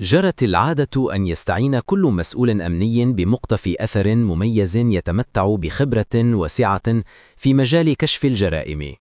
جرت العادة أن يستعين كل مسؤول أمني بمقتفي أثر مميز يتمتع بخبرة واسعة في مجال كشف الجرائم.